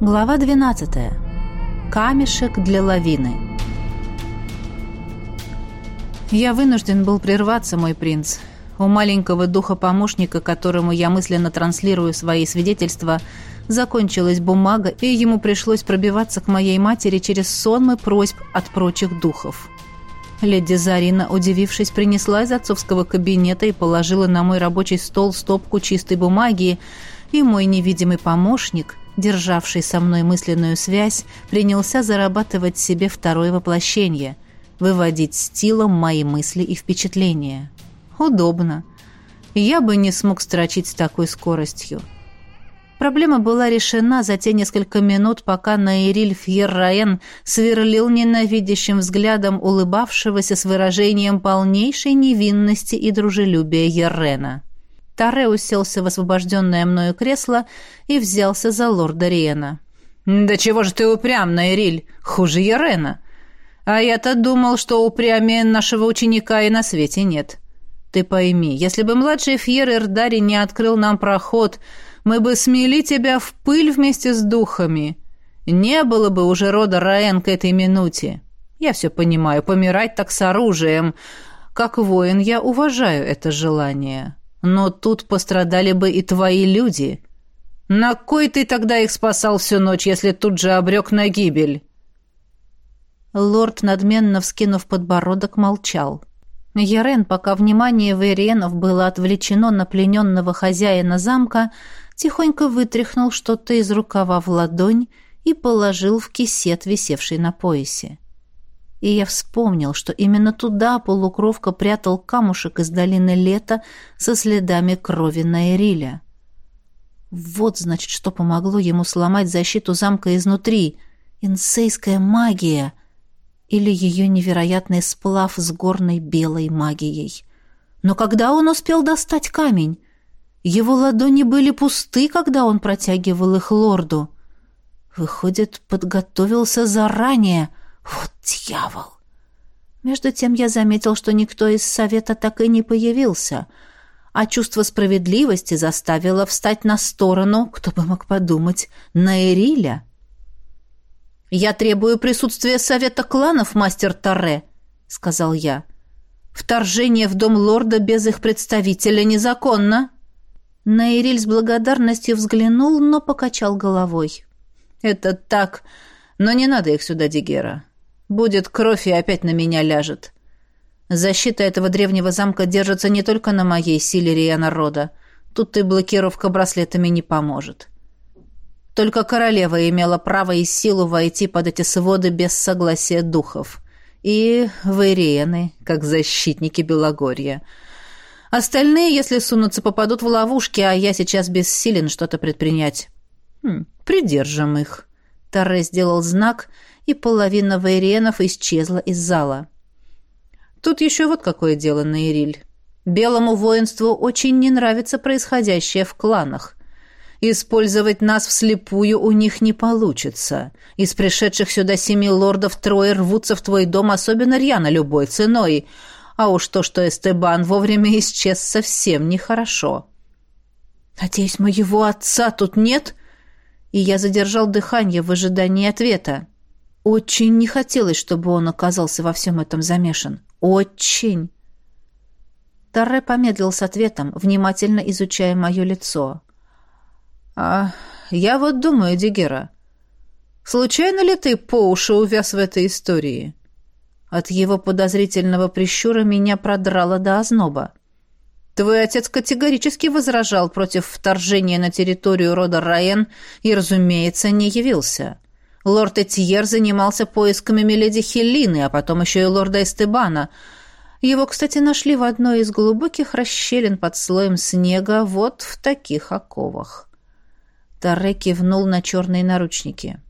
Глава 12. Камешек для лавины. Я вынужден был прерваться, мой принц. У маленького духа-помощника, которому я мысленно транслирую свои свидетельства, закончилась бумага, и ему пришлось пробиваться к моей матери через сонмы просьб от прочих духов. Леди Зарина, удивившись, принесла из отцовского кабинета и положила на мой рабочий стол стопку чистой бумаги, и мой невидимый помощник – державший со мной мысленную связь, принялся зарабатывать себе второе воплощение, выводить стилом мои мысли и впечатления. Удобно. Я бы не смог строчить с такой скоростью. Проблема была решена за те несколько минут, пока Наириль Фьерраен сверлил ненавидящим взглядом улыбавшегося с выражением полнейшей невинности и дружелюбия Еррена. Таре уселся в освобожденное мною кресло и взялся за лорда Риена. «Да чего же ты упрямна, Эриль? Хуже Ярена. А я-то думал, что упрямее нашего ученика и на свете нет. Ты пойми, если бы младший Фьер Эрдари не открыл нам проход, мы бы смели тебя в пыль вместе с духами. Не было бы уже рода Раэн к этой минуте. Я все понимаю, помирать так с оружием. Как воин я уважаю это желание». Но тут пострадали бы и твои люди. На кой ты тогда их спасал всю ночь, если тут же обрек на гибель?» Лорд, надменно вскинув подбородок, молчал. Ярен, пока внимание Вейренов было отвлечено на плененного хозяина замка, тихонько вытряхнул что-то из рукава в ладонь и положил в кисет, висевший на поясе. И я вспомнил, что именно туда полукровка прятал камушек из долины лета со следами крови Найриля. Вот, значит, что помогло ему сломать защиту замка изнутри. Инсейская магия или ее невероятный сплав с горной белой магией. Но когда он успел достать камень? Его ладони были пусты, когда он протягивал их лорду. Выходит, подготовился заранее — вот дьявол! Между тем я заметил, что никто из совета так и не появился, а чувство справедливости заставило встать на сторону, кто бы мог подумать, на Эриля. «Я требую присутствия совета кланов, мастер Торре», — сказал я. «Вторжение в дом лорда без их представителя незаконно». Наириль с благодарностью взглянул, но покачал головой. «Это так, но не надо их сюда, Дигера. Будет кровь и опять на меня ляжет. Защита этого древнего замка держится не только на моей силе Рия народа. Тут и блокировка браслетами не поможет. Только королева имела право и силу войти под эти своды без согласия духов. И вейриены, как защитники Белогорья. Остальные, если сунутся, попадут в ловушки, а я сейчас бессилен что-то предпринять. Хм, придержим их. Торре сделал знак — и половина вейренов исчезла из зала. Тут еще вот какое дело, Наириль. Белому воинству очень не нравится происходящее в кланах. Использовать нас вслепую у них не получится. Из пришедших сюда семи лордов трое рвутся в твой дом особенно рьяно любой ценой. А уж то, что Эстебан вовремя исчез, совсем нехорошо. «Надеюсь, моего отца тут нет?» И я задержал дыхание в ожидании ответа. Очень не хотелось, чтобы он оказался во всем этом замешан. Очень. Тарре помедлил с ответом, внимательно изучая мое лицо. «А я вот думаю, Дигера, случайно ли ты по уши увяз в этой истории?» От его подозрительного прищура меня продрало до озноба. Твой отец категорически возражал против вторжения на территорию рода Раен и, разумеется, не явился. Лорд Этьер занимался поисками Миледи Хеллины, а потом еще и лорда Эстебана. Его, кстати, нашли в одной из глубоких расщелин под слоем снега вот в таких оковах. Таре кивнул на черные наручники.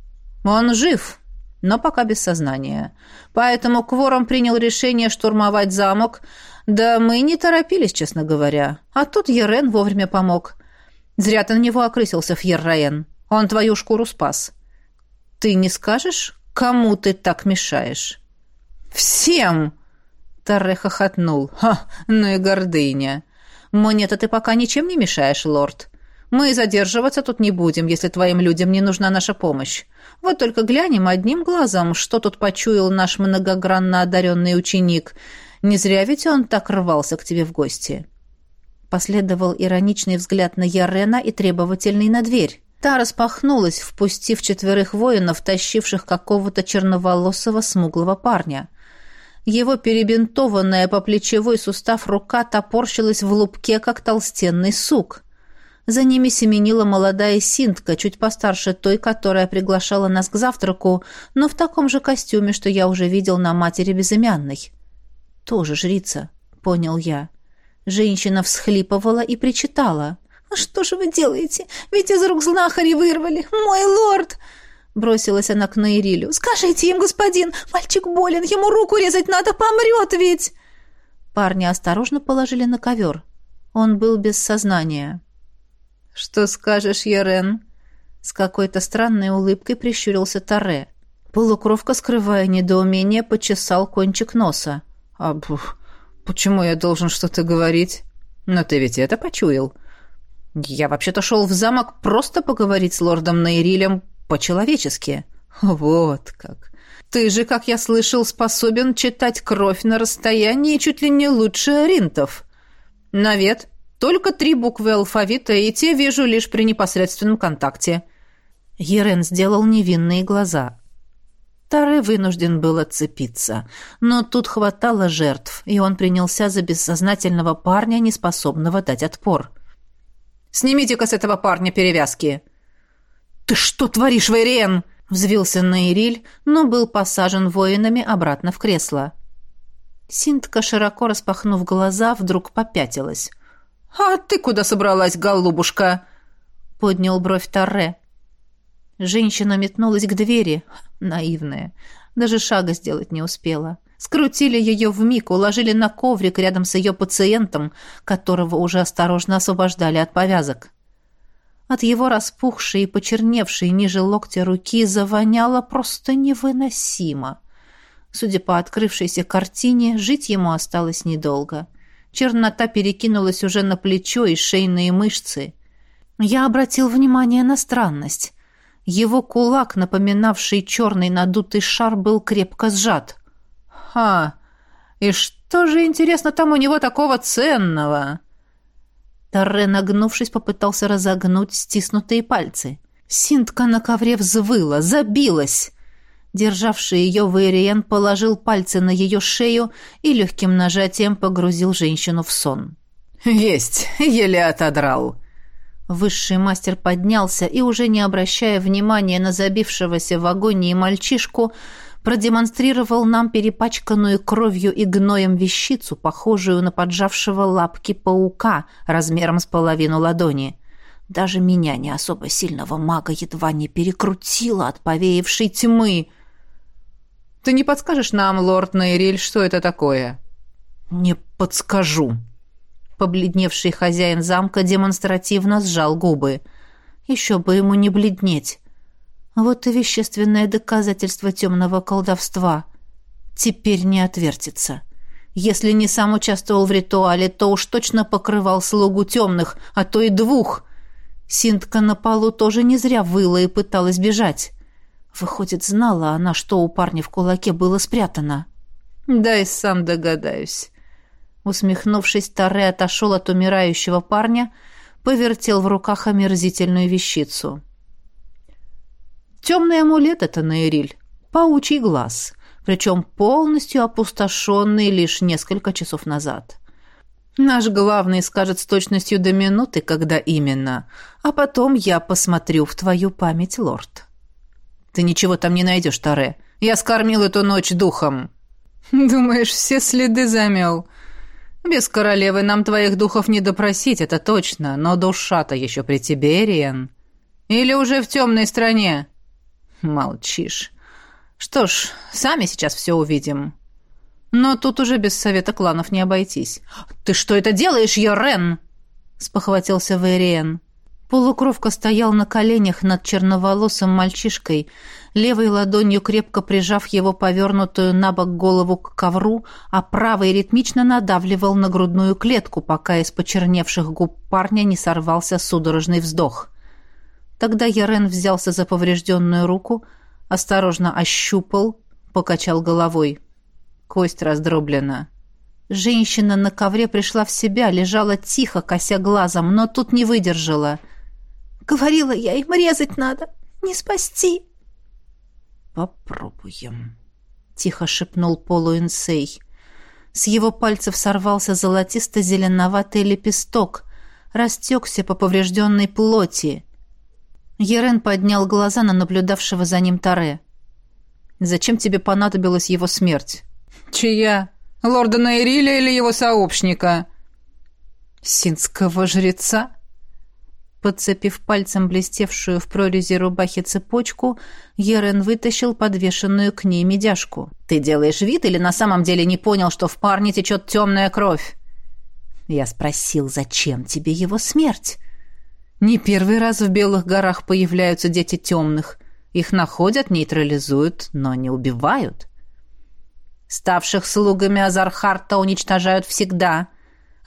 «Он жив, но пока без сознания. Поэтому Квором принял решение штурмовать замок. Да мы не торопились, честно говоря. А тут Ерен вовремя помог. Зря ты на него окрысился, Фьерраен. Он твою шкуру спас». Ты не скажешь, кому ты так мешаешь? Всем! Тарре хохотнул. Ха, ну и гордыня. Мне-то ты пока ничем не мешаешь, лорд. Мы задерживаться тут не будем, если твоим людям не нужна наша помощь. Вот только глянем одним глазом, что тут почуял наш многогранно одаренный ученик. Не зря ведь он так рвался к тебе в гости». Последовал ироничный взгляд на Ярена и требовательный на дверь. Та распахнулась, впустив четверых воинов, тащивших какого-то черноволосого смуглого парня. Его перебинтованная по плечевой сустав рука топорщилась в лупке, как толстенный сук. За ними семенила молодая синтка, чуть постарше той, которая приглашала нас к завтраку, но в таком же костюме, что я уже видел на матери безымянной. «Тоже жрица», — понял я. Женщина всхлипывала и причитала. «А что же вы делаете? Ведь из рук знахари вырвали! Мой лорд!» Бросилась она к Наирилю. «Скажите им, господин, мальчик болен, ему руку резать надо, помрет ведь!» Парни осторожно положили на ковер. Он был без сознания. «Что скажешь, Ярен?» С какой-то странной улыбкой прищурился Таре. Полукровка, скрывая недоумение, почесал кончик носа. «А почему я должен что-то говорить? Но ты ведь это почуял?» «Я вообще-то шел в замок просто поговорить с лордом Нейрилем по-человечески». «Вот как!» Ты же, как я слышал, способен читать кровь на расстоянии чуть ли не лучше Аринтов. Навет, только три буквы алфавита, и те вижу лишь при непосредственном контакте». Ерен сделал невинные глаза. Тары вынужден был отцепиться, но тут хватало жертв, и он принялся за бессознательного парня, неспособного дать отпор. «Снимите-ка с этого парня перевязки!» «Ты что творишь, Вейрен?» — взвился Наириль, но был посажен воинами обратно в кресло. Синтка, широко распахнув глаза, вдруг попятилась. «А ты куда собралась, голубушка?» — поднял бровь Торре. Женщина метнулась к двери, наивная. Даже шага сделать не успела. Скрутили ее вмиг, уложили на коврик рядом с ее пациентом, которого уже осторожно освобождали от повязок. От его распухшей и почерневшей ниже локтя руки завоняло просто невыносимо. Судя по открывшейся картине, жить ему осталось недолго — Чернота перекинулась уже на плечо и шейные мышцы. Я обратил внимание на странность. Его кулак, напоминавший черный надутый шар, был крепко сжат. «Ха! И что же, интересно, там у него такого ценного?» Торре, нагнувшись, попытался разогнуть стиснутые пальцы. Синтка на ковре взвыла, забилась. Державший ее Вейриен положил пальцы на ее шею и легким нажатием погрузил женщину в сон. «Есть! Еле отодрал!» Высший мастер поднялся и, уже не обращая внимания на забившегося в агонии мальчишку, продемонстрировал нам перепачканную кровью и гноем вещицу, похожую на поджавшего лапки паука размером с половину ладони. Даже меня, не особо сильного мага, едва не перекрутило от повеявшей тьмы. Ты не подскажешь нам, лорд Нейриль, что это такое?» «Не подскажу». Побледневший хозяин замка демонстративно сжал губы. Еще бы ему не бледнеть. Вот и вещественное доказательство темного колдовства. Теперь не отвертится. Если не сам участвовал в ритуале, то уж точно покрывал слугу темных, а то и двух. Синтка на полу тоже не зря выла и пыталась бежать. Выходит, знала она, что у парня в кулаке было спрятано. «Да и сам догадаюсь». Усмехнувшись, Таре отошел от умирающего парня, повертел в руках омерзительную вещицу. «Темный амулет — это Наириль, паучий глаз, причем полностью опустошенный лишь несколько часов назад». Наш главный скажет с точностью до минуты, когда именно, а потом я посмотрю в твою память, лорд. Ты ничего там не найдешь, Таре. Я скормил эту ночь духом». «Думаешь, все следы замел?» «Без королевы нам твоих духов не допросить, это точно, но душа-то еще при тебе, Риен. Или уже в темной стране?» «Молчишь. Что ж, сами сейчас все увидим. Но тут уже без совета кланов не обойтись». «Ты что это делаешь, Йорен?» — спохватился Вейриен. Полукровка стоял на коленях над черноволосым мальчишкой, левой ладонью крепко прижав его повернутую на бок голову к ковру, а правой ритмично надавливал на грудную клетку, пока из почерневших губ парня не сорвался судорожный вздох. Тогда Ярен взялся за поврежденную руку, осторожно ощупал, покачал головой. Кость раздроблена. Женщина на ковре пришла в себя, лежала тихо, кося глазом, но тут не выдержала — Говорила я, им резать надо. Не спасти. Попробуем, тихо шепнул полуинсей. С его пальцев сорвался золотисто-зеленоватый лепесток, растекся по поврежденной плоти. Ерен поднял глаза на наблюдавшего за ним Таре. «Зачем тебе понадобилась его смерть?» «Чья? Лорда Найриля или его сообщника?» «Синского жреца?» Подцепив пальцем блестевшую в прорези рубахи цепочку, Ерен вытащил подвешенную к ней медяшку. «Ты делаешь вид или на самом деле не понял, что в парне течет темная кровь?» Я спросил, зачем тебе его смерть? Не первый раз в Белых горах появляются дети темных. Их находят, нейтрализуют, но не убивают. Ставших слугами Азархарта уничтожают всегда —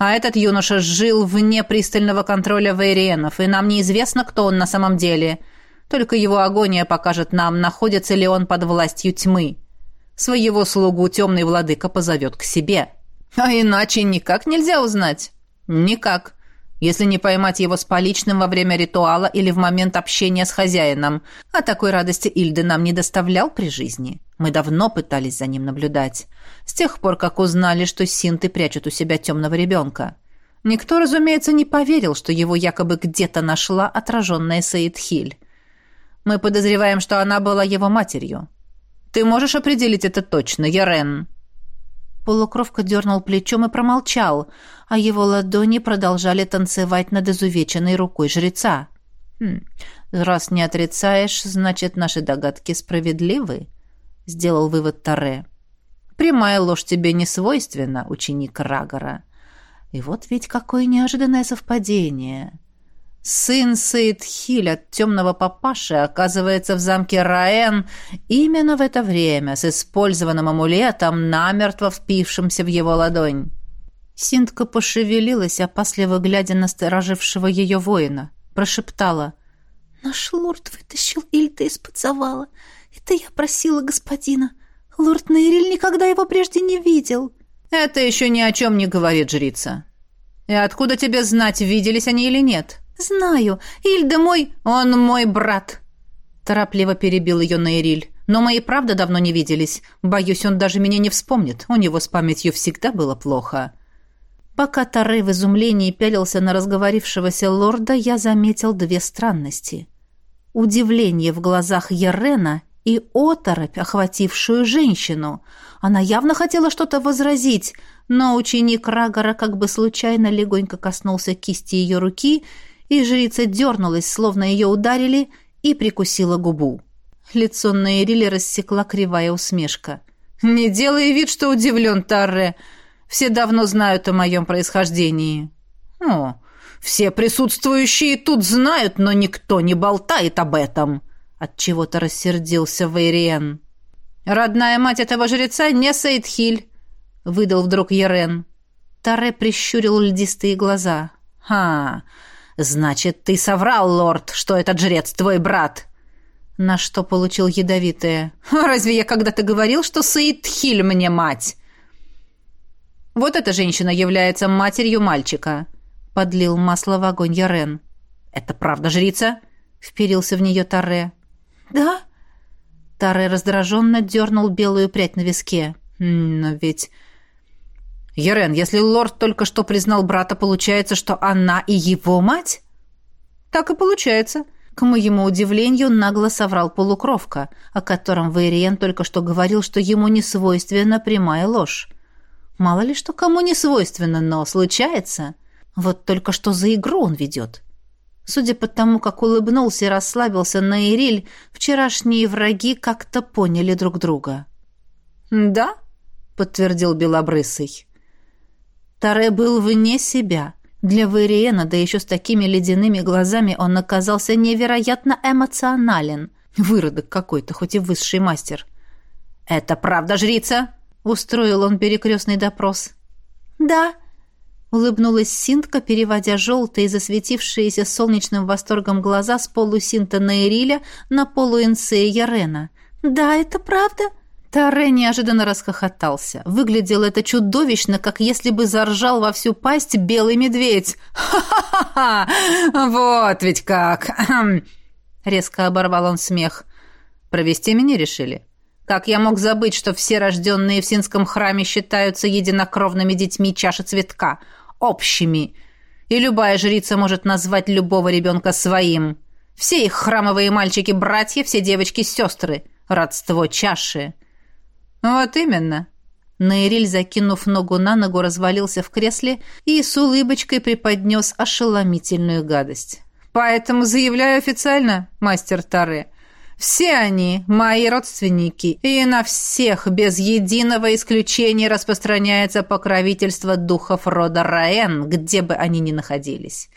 а этот юноша жил вне пристального контроля вейриенов, и нам неизвестно, кто он на самом деле. Только его агония покажет нам, находится ли он под властью тьмы. Своего слугу темный владыка позовет к себе. А иначе никак нельзя узнать. Никак. Если не поймать его с поличным во время ритуала или в момент общения с хозяином. А такой радости Ильды нам не доставлял при жизни. Мы давно пытались за ним наблюдать. С тех пор, как узнали, что синты прячут у себя темного ребенка. Никто, разумеется, не поверил, что его якобы где-то нашла отраженная Саидхиль. Мы подозреваем, что она была его матерью. Ты можешь определить это точно, Ярен?» Полукровка дернул плечом и промолчал, а его ладони продолжали танцевать над изувеченной рукой жреца. «Хм, раз не отрицаешь, значит, наши догадки справедливы?» — сделал вывод Таре. «Прямая ложь тебе не свойственна, ученик Рагора. И вот ведь какое неожиданное совпадение. Сын Сейдхиль от темного папаши оказывается в замке Раэн именно в это время с использованным амулетом, намертво впившимся в его ладонь». Синтка пошевелилась, опасливо глядя на сторожившего ее воина. Прошептала. «Наш лорд вытащил Ильта из-под завала. «Это я просила господина. Лорд Нейриль никогда его прежде не видел». «Это еще ни о чем не говорит жрица. И откуда тебе знать, виделись они или нет?» «Знаю. Ильда мой...» «Он мой брат», — торопливо перебил ее Нейриль. «Но мы и правда давно не виделись. Боюсь, он даже меня не вспомнит. У него с памятью всегда было плохо». Пока Таре в изумлении пялился на разговорившегося лорда, я заметил две странности. Удивление в глазах Ерена и оторопь, охватившую женщину. Она явно хотела что-то возразить, но ученик Рагора как бы случайно легонько коснулся кисти ее руки, и жрица дернулась, словно ее ударили, и прикусила губу. Лицо Нейрили рассекла кривая усмешка. «Не делай вид, что удивлен, Тарре. Все давно знают о моем происхождении». «О, все присутствующие тут знают, но никто не болтает об этом», от чего-то рассердился Вейриен. Родная мать этого жреца не Сейдхиль, выдал вдруг Ерен. Таре прищурил льдистые глаза. «Ха! Значит, ты соврал, лорд, что этот жрец твой брат!» На что получил ядовитое. «Разве я когда-то говорил, что Сейдхиль мне мать?» «Вот эта женщина является матерью мальчика», — подлил масло в огонь Ярен. «Это правда жрица?» — вперился в нее Таре. «Да?» Таре раздраженно дернул белую прядь на виске. «Но ведь...» «Ерен, если лорд только что признал брата, получается, что она и его мать?» «Так и получается». К моему удивлению, нагло соврал полукровка, о котором Вейриен только что говорил, что ему не свойственна прямая ложь. Мало ли что кому не свойственно, но случается. Вот только что за игру он ведет. Судя по тому, как улыбнулся и расслабился Наириль, вчерашние враги как-то поняли друг друга. «Да?» — подтвердил Белобрысый. Таре был вне себя. Для Вариена, да еще с такими ледяными глазами, он оказался невероятно эмоционален. Выродок какой-то, хоть и высший мастер. «Это правда, жрица?» — устроил он перекрестный допрос. «Да», — улыбнулась Синтка, переводя желтые, засветившиеся солнечным восторгом глаза с полусинта Наириля на полуинсея Рена. «Да, это правда?» Таре неожиданно расхохотался. Выглядело это чудовищно, как если бы заржал во всю пасть белый медведь. «Ха-ха-ха! Вот ведь как!» Резко оборвал он смех. «Провести меня решили? Как я мог забыть, что все рожденные в Синском храме считаются единокровными детьми чаши цветка, общими, и любая жрица может назвать любого ребенка своим. Все их храмовые мальчики – братья, все девочки – сестры, родство чаши». «Вот именно». Нейриль, закинув ногу на ногу, развалился в кресле и с улыбочкой преподнес ошеломительную гадость. «Поэтому заявляю официально, мастер Таре, все они мои родственники, и на всех без единого исключения распространяется покровительство духов рода Раэн, где бы они ни находились.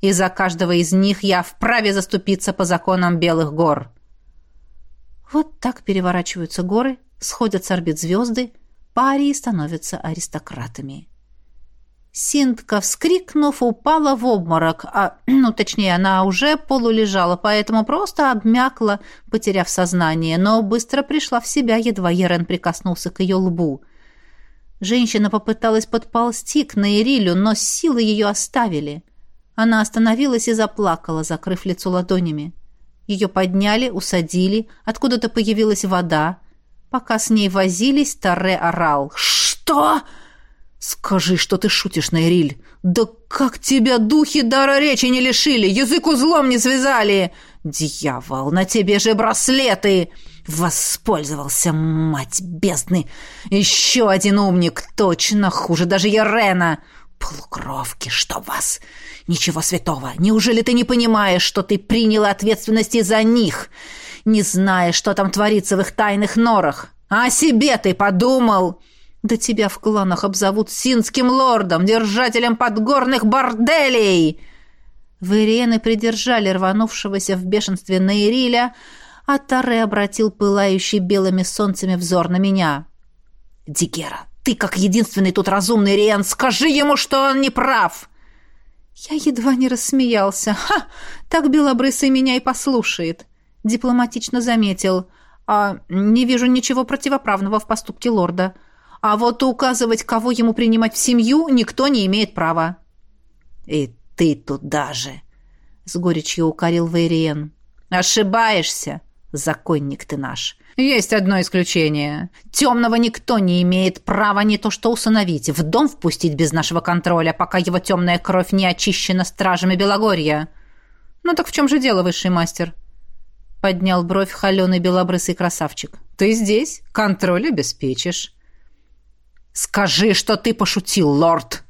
И за каждого из них я вправе заступиться по законам Белых гор». Вот так переворачиваются горы, сходят с орбит звезды, парии становятся аристократами. Синтка, вскрикнув, упала в обморок, а, ну, точнее, она уже полулежала, поэтому просто обмякла, потеряв сознание, но быстро пришла в себя, едва Ерен прикоснулся к ее лбу. Женщина попыталась подползти к Наирилю, но силы ее оставили. Она остановилась и заплакала, закрыв лицо ладонями. Ее подняли, усадили, откуда-то появилась вода — Пока с ней возились, Таре орал. «Что?» «Скажи, что ты шутишь, Найриль! Да как тебя духи дара речи не лишили, язык узлом не связали! Дьявол, на тебе же браслеты!» Воспользовался, мать бездны! Еще один умник, точно хуже даже Ярена! Полукровки, что вас! Ничего святого! Неужели ты не понимаешь, что ты приняла ответственность за них?» Не зная, что там творится в их тайных норах. А о себе ты подумал? Да тебя в кланах обзовут синским лордом, держателем подгорных борделей!» Вейриены придержали рванувшегося в бешенстве Нейриля, а Таре обратил пылающий белыми солнцами взор на меня. «Дигера, ты, как единственный тут разумный Риен, скажи ему, что он не прав!» Я едва не рассмеялся. «Ха! Так белобрысый меня и послушает!» Дипломатично заметил. «А не вижу ничего противоправного в поступке лорда. А вот указывать, кого ему принимать в семью, никто не имеет права». «И ты тут даже!» — с горечью укорил Вейриен. «Ошибаешься, законник ты наш. Есть одно исключение. Темного никто не имеет права не то что усыновить, в дом впустить без нашего контроля, пока его темная кровь не очищена стражами Белогорья. Ну так в чем же дело, высший мастер?» — поднял бровь холеный белобрысый красавчик. «Ты здесь? Контроль обеспечишь». «Скажи, что ты пошутил, лорд!»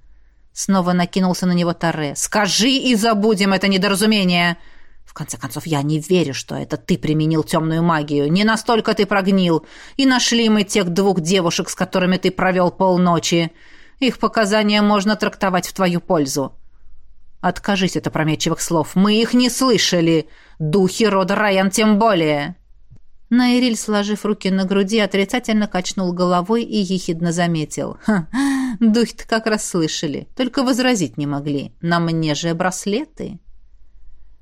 Снова накинулся на него Таре. «Скажи и забудем это недоразумение!» «В конце концов, я не верю, что это ты применил темную магию. Не настолько ты прогнил. И нашли мы тех двух девушек, с которыми ты провел полночи. Их показания можно трактовать в твою пользу. Откажись от опрометчивых слов. Мы их не слышали. Духи рода Райан тем более. Найриль, сложив руки на груди, отрицательно качнул головой и ехидно заметил. «Ха, духи-то как раз слышали, только возразить не могли. На мне же браслеты».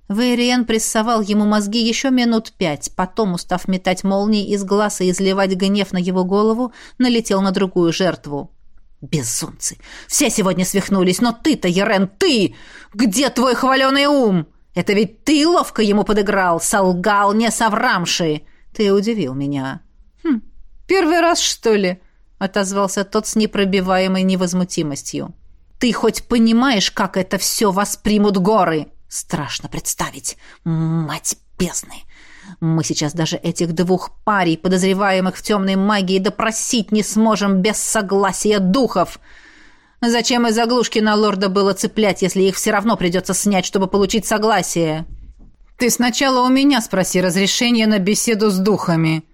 Вейриен прессовал ему мозги еще минут пять, потом, устав метать молнии из глаз и изливать гнев на его голову, налетел на другую жертву. Безумцы! Все сегодня свихнулись, но ты-то, Ерен, ты! Где твой хваленый ум? Это ведь ты ловко ему подыграл, солгал, не соврамши. Ты удивил меня. Хм, первый раз, что ли? Отозвался тот с непробиваемой невозмутимостью. Ты хоть понимаешь, как это все воспримут горы? Страшно представить. Мать бездны! Мы сейчас даже этих двух парей, подозреваемых в темной магии, допросить не сможем без согласия духов. Зачем из заглушки на лорда было цеплять, если их все равно придется снять, чтобы получить согласие? Ты сначала у меня спроси разрешение на беседу с духами.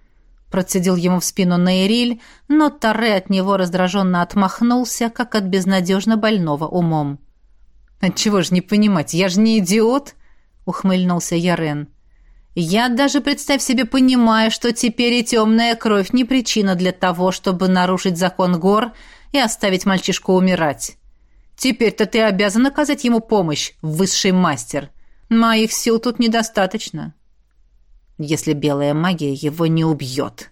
Процедил ему в спину Нейриль, но Таре от него раздраженно отмахнулся, как от безнадежно больного умом. Отчего же не понимать, я же не идиот, ухмыльнулся Ярен. Я даже, представь себе, понимаю, что теперь и темная кровь не причина для того, чтобы нарушить закон гор и оставить мальчишку умирать. Теперь-то ты обязан оказать ему помощь, высший мастер. Моих сил тут недостаточно. Если белая магия его не убьет.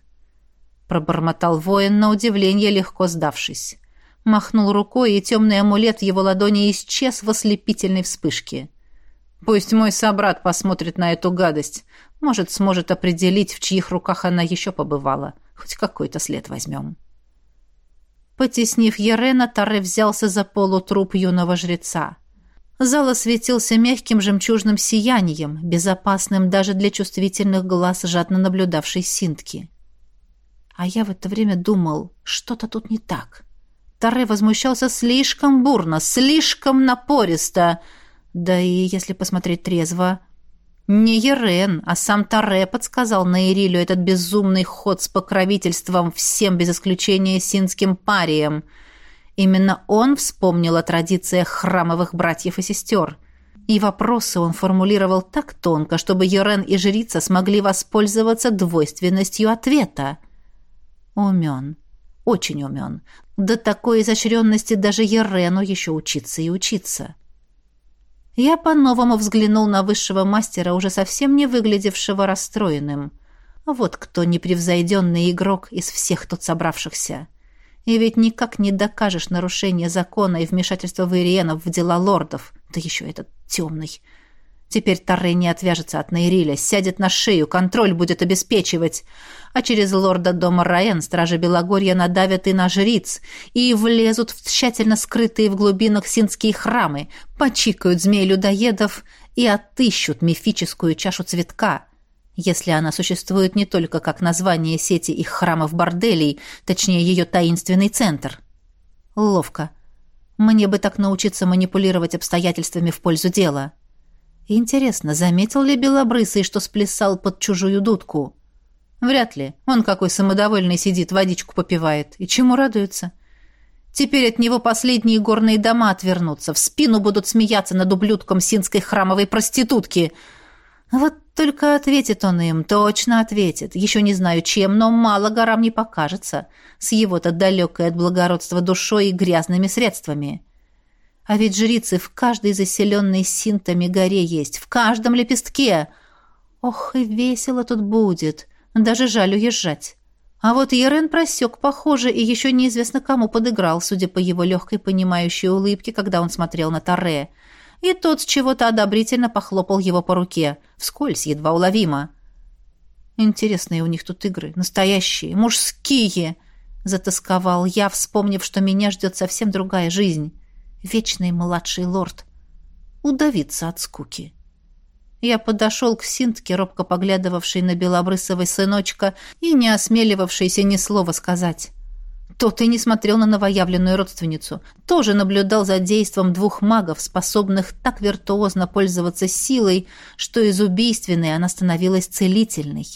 Пробормотал воин на удивление, легко сдавшись махнул рукой, и темный амулет в его ладони исчез в ослепительной вспышке. «Пусть мой собрат посмотрит на эту гадость. Может, сможет определить, в чьих руках она еще побывала. Хоть какой-то след возьмем». Потеснив Ерена, Таре взялся за полутруп юного жреца. Зал осветился мягким жемчужным сиянием, безопасным даже для чувствительных глаз, жадно наблюдавшей Синтки. А я в это время думал, что-то тут не так. — Таре возмущался слишком бурно, слишком напористо. Да и, если посмотреть трезво, не Ерен, а сам Таре подсказал Наирилю этот безумный ход с покровительством всем без исключения синским париям. Именно он вспомнил о традициях храмовых братьев и сестер. И вопросы он формулировал так тонко, чтобы Ерен и жрица смогли воспользоваться двойственностью ответа. Умен. Очень умен. До такой изощренности даже Ерену еще учиться и учиться. Я по-новому взглянул на высшего мастера, уже совсем не выглядевшего расстроенным. Вот кто непревзойденный игрок из всех тут собравшихся. И ведь никак не докажешь нарушение закона и вмешательство Вариенов в дела лордов, да еще этот темный. Теперь Торрей не отвяжется от Нейриля, сядет на шею, контроль будет обеспечивать. А через лорда дома Раен стражи Белогорья надавят и на жриц, и влезут в тщательно скрытые в глубинах синские храмы, почикают змей-людоедов и отыщут мифическую чашу цветка, если она существует не только как название сети их храмов-борделей, точнее ее таинственный центр. Ловко. Мне бы так научиться манипулировать обстоятельствами в пользу дела. — Интересно, заметил ли Белобрысый, что сплясал под чужую дудку? Вряд ли. Он какой самодовольный сидит, водичку попивает. И чему радуется? Теперь от него последние горные дома отвернутся, в спину будут смеяться над ублюдком синской храмовой проститутки. Вот только ответит он им, точно ответит. Еще не знаю чем, но мало горам не покажется. С его-то далекой от благородства душой и грязными средствами. А ведь жрицы в каждой заселенной синтами горе есть, в каждом лепестке. Ох, и весело тут будет. Даже жаль уезжать. А вот Ерен просек, похоже, и еще неизвестно кому подыграл, судя по его легкой понимающей улыбке, когда он смотрел на Таре. И тот с чего-то одобрительно похлопал его по руке, вскользь, едва уловимо. Интересные у них тут игры, настоящие, мужские, затасковал я, вспомнив, что меня ждет совсем другая жизнь вечный младший лорд, удавиться от скуки. Я подошел к Синтке, робко поглядывавшей на белобрысого сыночка и не осмеливавшейся ни слова сказать. Тот и не смотрел на новоявленную родственницу, тоже наблюдал за действом двух магов, способных так виртуозно пользоваться силой, что из убийственной она становилась целительной.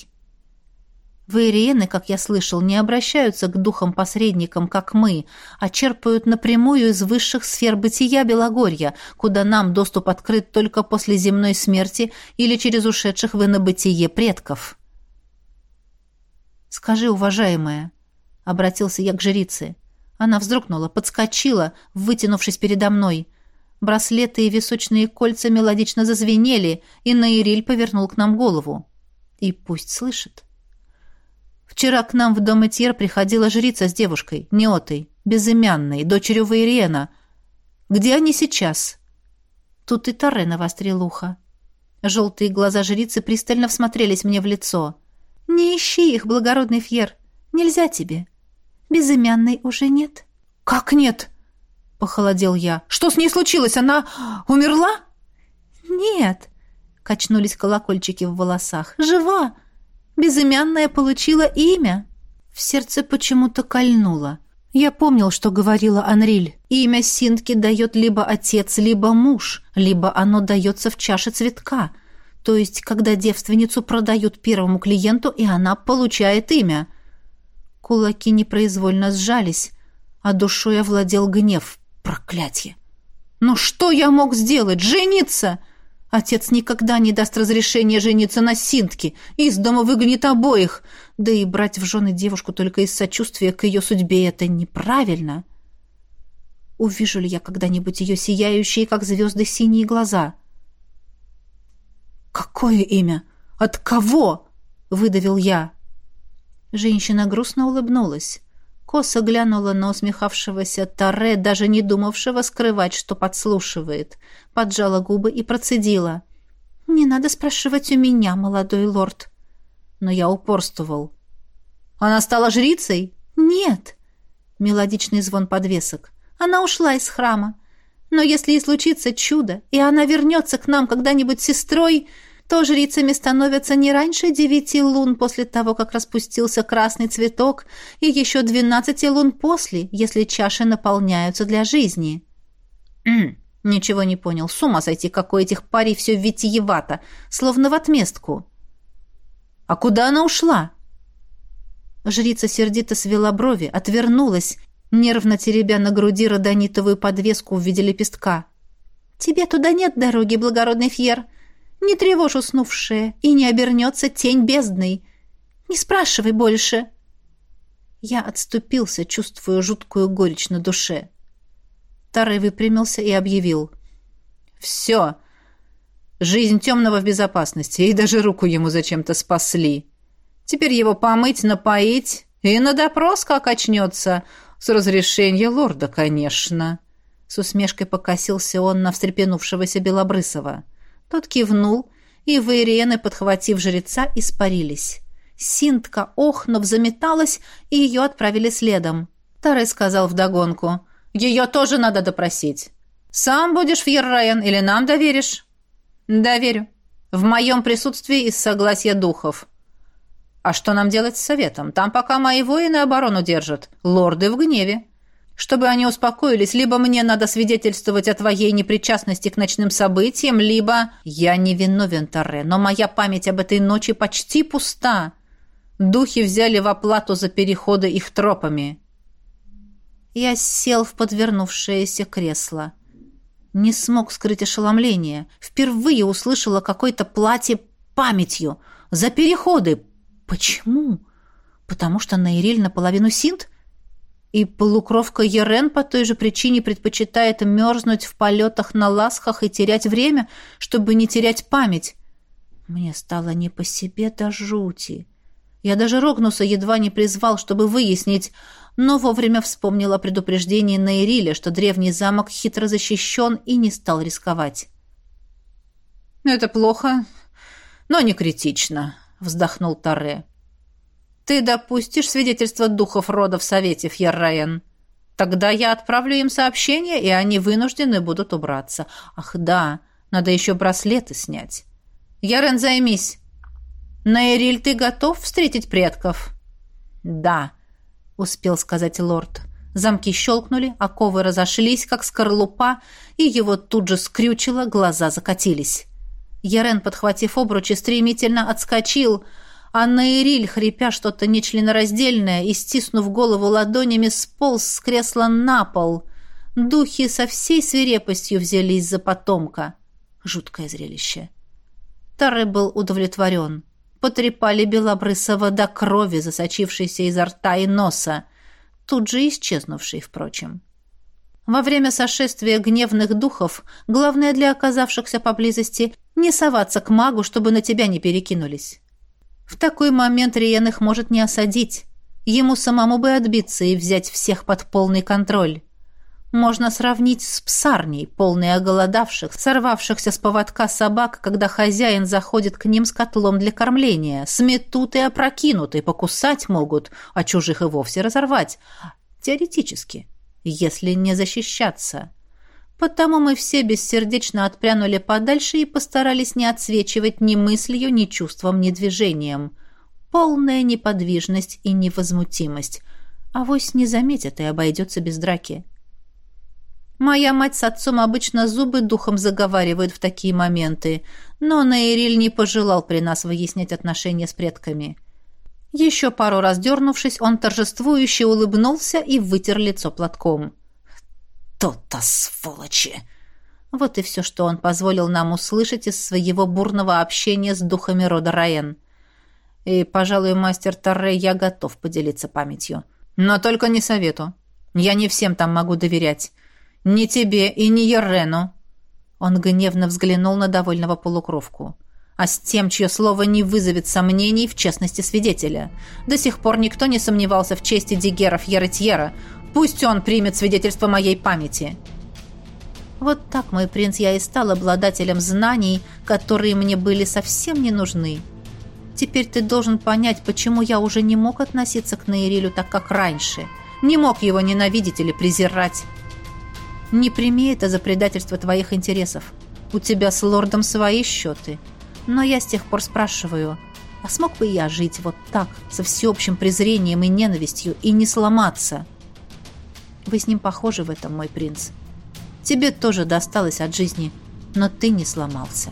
Вейриены, как я слышал, не обращаются к духам-посредникам, как мы, а черпают напрямую из высших сфер бытия Белогорья, куда нам доступ открыт только после земной смерти или через ушедших в инобытие предков. «Скажи, уважаемая», — обратился я к жрице. Она вздрогнула, подскочила, вытянувшись передо мной. Браслеты и височные кольца мелодично зазвенели, и Наириль повернул к нам голову. И пусть слышит. Вчера к нам в дом Этьер приходила жрица с девушкой, Неотой, безымянной, дочерью Вейриена. Где они сейчас?» Тут и Торре навострил ухо. Желтые глаза жрицы пристально всмотрелись мне в лицо. «Не ищи их, благородный Фьер. Нельзя тебе. Безымянной уже нет». «Как нет?» — похолодел я. «Что с ней случилось? Она умерла?» «Нет», — качнулись колокольчики в волосах. «Жива. Безымянная получила имя. В сердце почему-то кольнуло. Я помнил, что говорила Анриль. Имя Синтки дает либо отец, либо муж, либо оно дается в чаше цветка. То есть, когда девственницу продают первому клиенту, и она получает имя. Кулаки непроизвольно сжались, а душой овладел гнев. Проклятье! Но что я мог сделать? Жениться? Отец никогда не даст разрешения жениться на Синтке. Из дома выгонит обоих. Да и брать в жены девушку только из сочувствия к ее судьбе — это неправильно. Увижу ли я когда-нибудь ее сияющие, как звезды, синие глаза? «Какое имя? От кого?» — выдавил я. Женщина грустно улыбнулась. Косо глянула на усмехавшегося Таре, даже не думавшего скрывать, что подслушивает. Поджала губы и процедила. «Не надо спрашивать у меня, молодой лорд». Но я упорствовал. «Она стала жрицей?» «Нет». Мелодичный звон подвесок. «Она ушла из храма. Но если и случится чудо, и она вернется к нам когда-нибудь сестрой, то жрицами становятся не раньше девяти лун после того, как распустился красный цветок, и еще двенадцати лун после, если чаши наполняются для жизни. Ничего не понял. С ума сойти, какой этих парей все витиевато, словно в отместку. А куда она ушла? Жрица сердито свела брови, отвернулась, нервно теребя на груди родонитовую подвеску в виде лепестка. «Тебе туда нет дороги, благородный Фьер. Не тревожь уснувшее, и не обернется тень бездной. Не спрашивай больше. Я отступился, чувствуя жуткую горечь на душе. Тарый выпрямился и объявил. «Все. Жизнь темного в безопасности, и даже руку ему зачем-то спасли. Теперь его помыть, напоить и на допрос как очнется. С разрешения лорда, конечно». С усмешкой покосился он на встрепенувшегося Белобрысова. Тот кивнул, и вейрены, подхватив жреца, испарились. Синтка, охнув, заметалась, и ее отправили следом. Тарей сказал вдогонку. «Ее тоже надо допросить. Сам будешь в Ерраен или нам доверишь?» «Доверю. В моем присутствии из согласия духов». «А что нам делать с советом? Там пока мои воины оборону держат. Лорды в гневе. Чтобы они успокоились, либо мне надо свидетельствовать о твоей непричастности к ночным событиям, либо я не виновен, Таре, но моя память об этой ночи почти пуста. Духи взяли в оплату за переходы их тропами. Я сел в подвернувшееся кресло. Не смог скрыть ошеломление. Впервые услышала какое-то платье памятью. За переходы. Почему? Потому что Наириль наполовину синт? И полукровка Ерен по той же причине предпочитает мерзнуть в полетах на ласхах и терять время, чтобы не терять память. Мне стало не по себе до жути. Я даже Рогнуса едва не призвал, чтобы выяснить, но вовремя вспомнил о предупреждении Нейриля, что древний замок хитро защищен и не стал рисковать. «Это плохо, но не критично», — вздохнул Таре. Ты допустишь свидетельство духов рода в Совете, Фьерраен? Тогда я отправлю им сообщение, и они вынуждены будут убраться. Ах, да, надо еще браслеты снять. Ярен, займись. Наэриль, ты готов встретить предков? Да, успел сказать лорд. Замки щелкнули, оковы разошлись, как скорлупа, и его тут же скрючило, глаза закатились. Ярен, подхватив обручи, стремительно отскочил — Анна Ириль, хрипя что-то нечленораздельное и стиснув голову ладонями, сполз с кресла на пол. Духи со всей свирепостью взялись за потомка. Жуткое зрелище. Тары был удовлетворен. Потрепали Белобрысова до крови, засочившейся изо рта и носа, тут же исчезнувшей, впрочем. Во время сошествия гневных духов главное для оказавшихся поблизости не соваться к магу, чтобы на тебя не перекинулись. В такой момент Риен их может не осадить. Ему самому бы отбиться и взять всех под полный контроль. Можно сравнить с псарней, полной оголодавших, сорвавшихся с поводка собак, когда хозяин заходит к ним с котлом для кормления. Сметут и опрокинут, и покусать могут, а чужих и вовсе разорвать. Теоретически, если не защищаться. Потому мы все бессердечно отпрянули подальше и постарались не отсвечивать ни мыслью, ни чувством, ни движением. Полная неподвижность и невозмутимость. Авось не заметят и обойдется без драки. Моя мать с отцом обычно зубы духом заговаривают в такие моменты, но Наириль не пожелал при нас выяснять отношения с предками. Еще пару раз дернувшись, он торжествующе улыбнулся и вытер лицо платком. — «То-то, сволочи!» Вот и все, что он позволил нам услышать из своего бурного общения с духами рода Раен. И, пожалуй, мастер Торре, я готов поделиться памятью. Но только не совету. Я не всем там могу доверять. Ни тебе и ни Ерену. Он гневно взглянул на довольного полукровку. А с тем, чье слово не вызовет сомнений в честности свидетеля. До сих пор никто не сомневался в чести Дигеров Яретьера. Пусть он примет свидетельство моей памяти. Вот так, мой принц, я и стал обладателем знаний, которые мне были совсем не нужны. Теперь ты должен понять, почему я уже не мог относиться к Наирилю так, как раньше. Не мог его ненавидеть или презирать. Не прими это за предательство твоих интересов. У тебя с лордом свои счеты. Но я с тех пор спрашиваю, а смог бы я жить вот так, со всеобщим презрением и ненавистью, и не сломаться? Вы с ним похожи в этом, мой принц. Тебе тоже досталось от жизни, но ты не сломался».